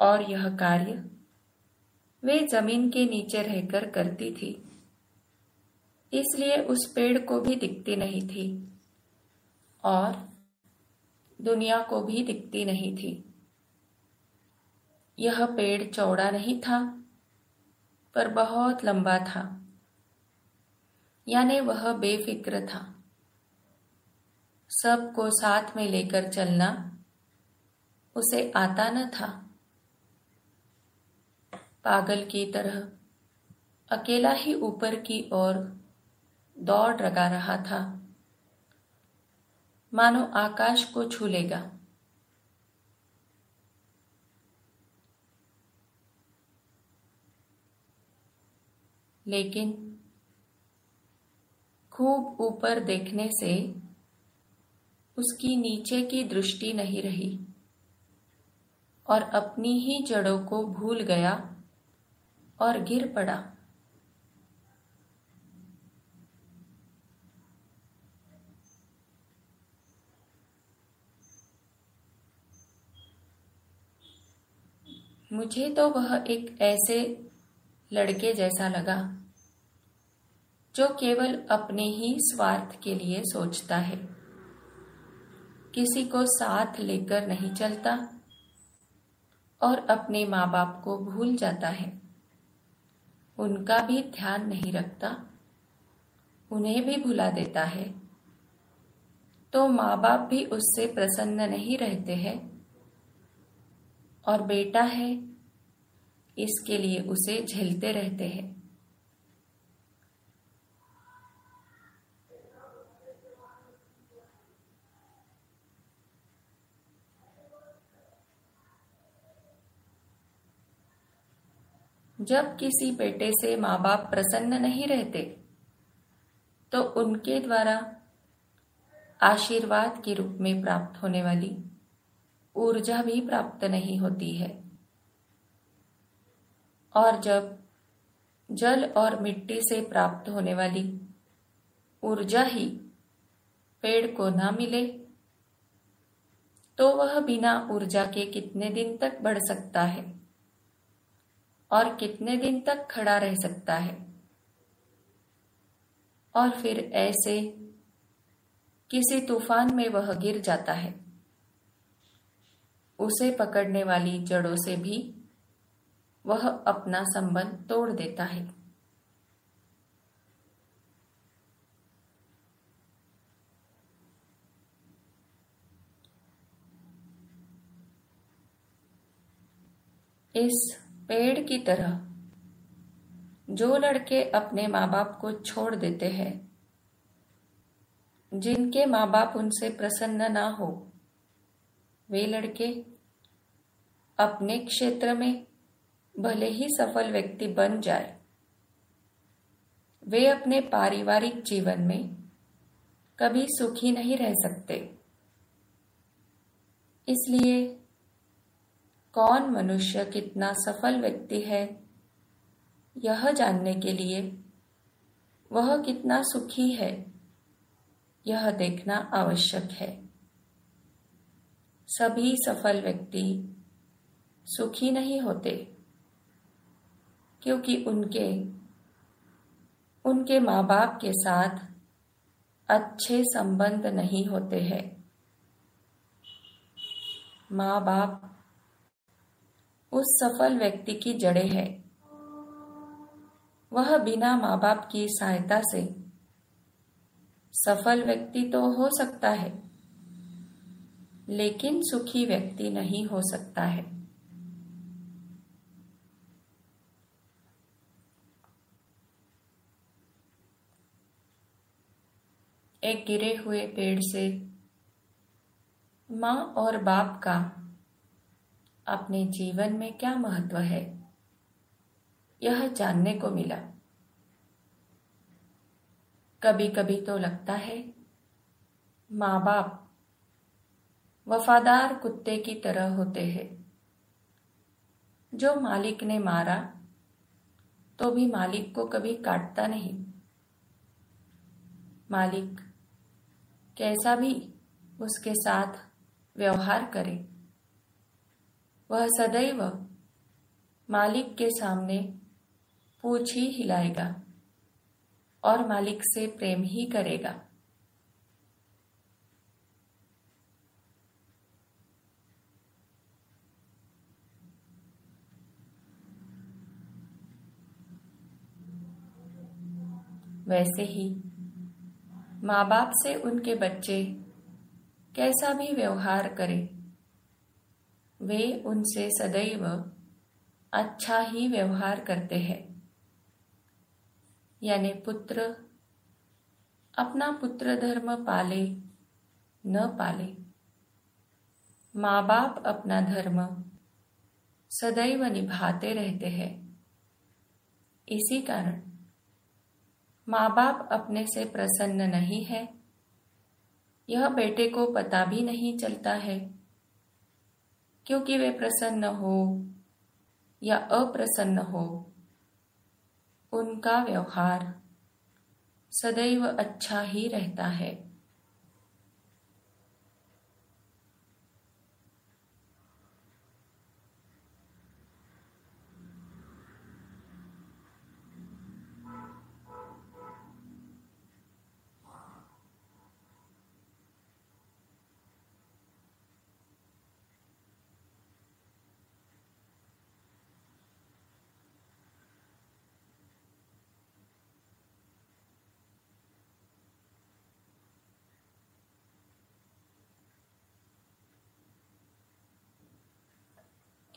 और यह कार्य वे ज़मीन के नीचे रहकर करती थी। इसलिए उस पेड़ को भी दिखती नहीं थी और दुनिया को भी दिखती नहीं थी। यह पेड़ चौड़ा नहीं था, पर बहुत लंबा था। यानी वह बेफिक्र था। सबको साथ में लेकर चलना उसे आता न था। पागल की तरह। अकेला ही ऊपर की ओर दौड़ लगा रहा था। मानो आकाश को छू लेगा लेकिन खूब ऊपर देखने से उसकी नीचे की दृष्टि नहीं रही और अपनी ही जड़ों को भूल गया। और गिर पड़ा। मुझे तो वह एक ऐसे लड़के जैसा लगा, जो केवल अपने ही स्वार्थ के लिए सोचता है। किसी को साथ लेकर नहीं चलता और अपने माँ बाप को भूल जाता है। उनका भी ध्यान नहीं रखता, उन्हें भी भुला देता है। तो माँ बाप भी उससे प्रसन्न नहीं रहते हैं और बेटा है, इसके लिए उसे झेलते रहते हैं। जब किसी बेटे से माँ बाप प्रसन्न नहीं रहते तो उनके द्वारा आशीर्वाद के रूप में प्राप्त होने वाली ऊर्जा भी प्राप्त नहीं होती है। और जब जल और मिट्टी से प्राप्त होने वाली ऊर्जा ही पेड़ को ना मिले तो वह बिना ऊर्जा के कितने दिन तक बढ़ सकता है? और कितने दिन तक खड़ा रह सकता है? और फिर ऐसे किसी तूफ़ान में वह गिर जाता है। उसे पकड़ने वाली जड़ों से भी वह अपना संबंध तोड़ देता है। इस पेड़ की तरह। जो लड़के अपने माँ बाप को छोड़ देते हैं, जिनके माँ बाप उनसे प्रसन्न ना हो, वे लड़के अपने क्षेत्र में भले ही सफल व्यक्ति बन जाए, वे अपने पारिवारिक जीवन में कभी सुखी नहीं रह सकते। इसलिए कौन मनुष्य कितना सफल व्यक्ति है? यह जानने के लिए, वह कितना सुखी है? यह देखना आवश्यक है। सभी सफल व्यक्ति सुखी नहीं होते, क्योंकि उनके उनके माँ बाप के साथ अच्छे संबंध नहीं होते हैं। माँ बाप उस सफल व्यक्ति की जड़े है। वह बिना माँ बाप की सहायता से सफल व्यक्ति तो हो सकता है, लेकिन सुखी व्यक्ति नहीं हो सकता है। एक गिरे हुए पेड़ से माँ और बाप का अपने जीवन में क्या महत्व है? यह जानने को मिला। कभी कभी तो लगता है माँ बाप वफादार कुत्ते की तरह होते हैं। जो मालिक ने मारा तो भी मालिक को कभी काटता नहीं। मालिक कैसा भी उसके साथ व्यवहार करे। वह सदैव मालिक के सामने पूछ ही हिलाएगा और मालिक से प्रेम ही करेगा। वैसे ही माँ बाप से उनके बच्चे कैसा भी व्यवहार करें वे उनसे सदैव अच्छा ही व्यवहार करते हैं। यानी पुत्र, अपना पुत्र धर्म पाले न पाले। माँ बाप अपना धर्म सदैव निभाते रहते हैं। इसी कारण माँ बाप अपने से प्रसन्न नहीं है। यह बेटे को पता भी नहीं चलता है। क्योंकि वे प्रसन्न हो या अप्रसन्न हो उनका व्यवहार सदैव अच्छा ही रहता है।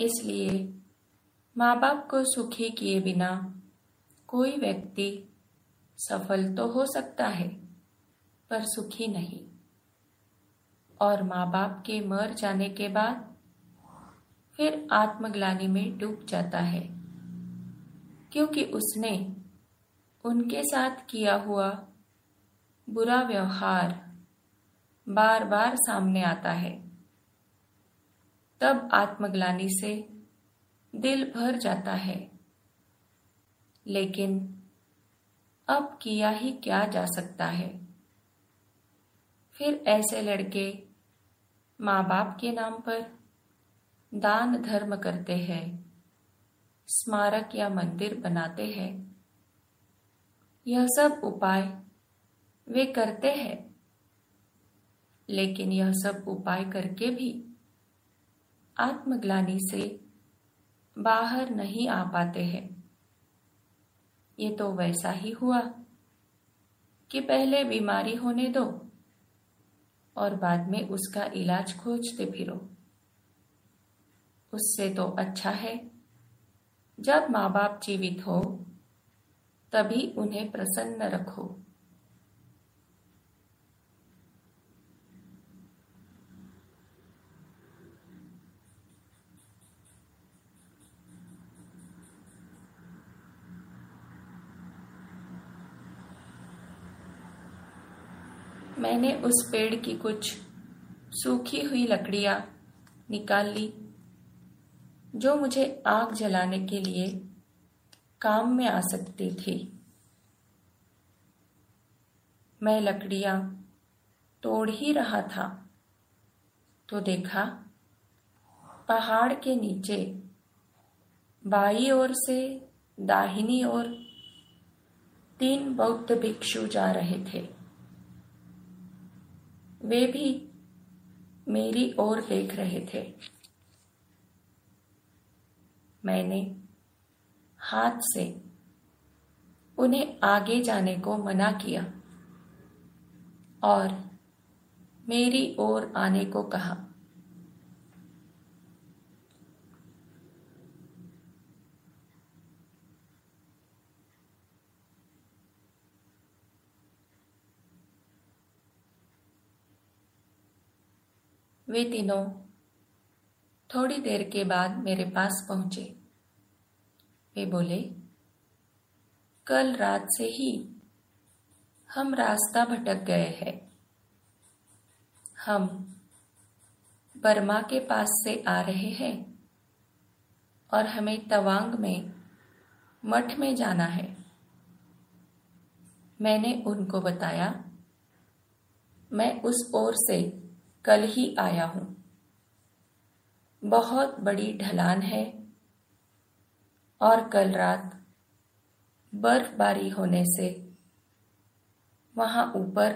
इसलिए माँ बाप को सुखी किए बिना कोई व्यक्ति सफल तो हो सकता है, पर सुखी नहीं। और माँ बाप के मर जाने के बाद फिर आत्मग्लानी में डूब जाता है, क्योंकि उसने उनके साथ किया हुआ बुरा व्यवहार बार बार सामने आता है। तब आत्मग्लानी से दिल भर जाता है। लेकिन अब किया ही क्या जा सकता है? फिर ऐसे लड़के माँ बाप के नाम पर दान धर्म करते हैं, स्मारक या मंदिर बनाते हैं। यह सब उपाय वे करते हैं। लेकिन यह सब उपाय करके भी आत्मग्लानी से बाहर नहीं आ पाते हैं। ये तो वैसा ही हुआ कि पहले बीमारी होने दो और बाद में उसका इलाज खोजते फिरो। उससे तो अच्छा है, जब माँ बाप जीवित हो, तभी उन्हें प्रसन्न रखो। मैंने उस पेड़ की कुछ सूखी हुई लकड़ियाँ निकाल ली, जो मुझे आग जलाने के लिए काम में आ सकती थी। मैं लकड़ियाँ तोड़ ही रहा था तो देखा पहाड़ के नीचे बाई ओर से दाहिनी ओर तीन बौद्ध भिक्षु जा रहे थे। वे भी मेरी ओर देख रहे थे। मैंने हाथ से उन्हें आगे जाने को मना किया और मेरी ओर आने को कहा। वे तीनों थोड़ी देर के बाद मेरे पास पहुँचे। वे बोले, कल रात से ही हम रास्ता भटक गए हैं। हम बर्मा के पास से आ रहे हैं और हमें तवांग में, मठ में जाना है। मैंने उनको बताया, मैं उस ओर से कल ही आया हूँ। बहुत बड़ी ढलान है और कल रात बर्फबारी होने से वहाँ ऊपर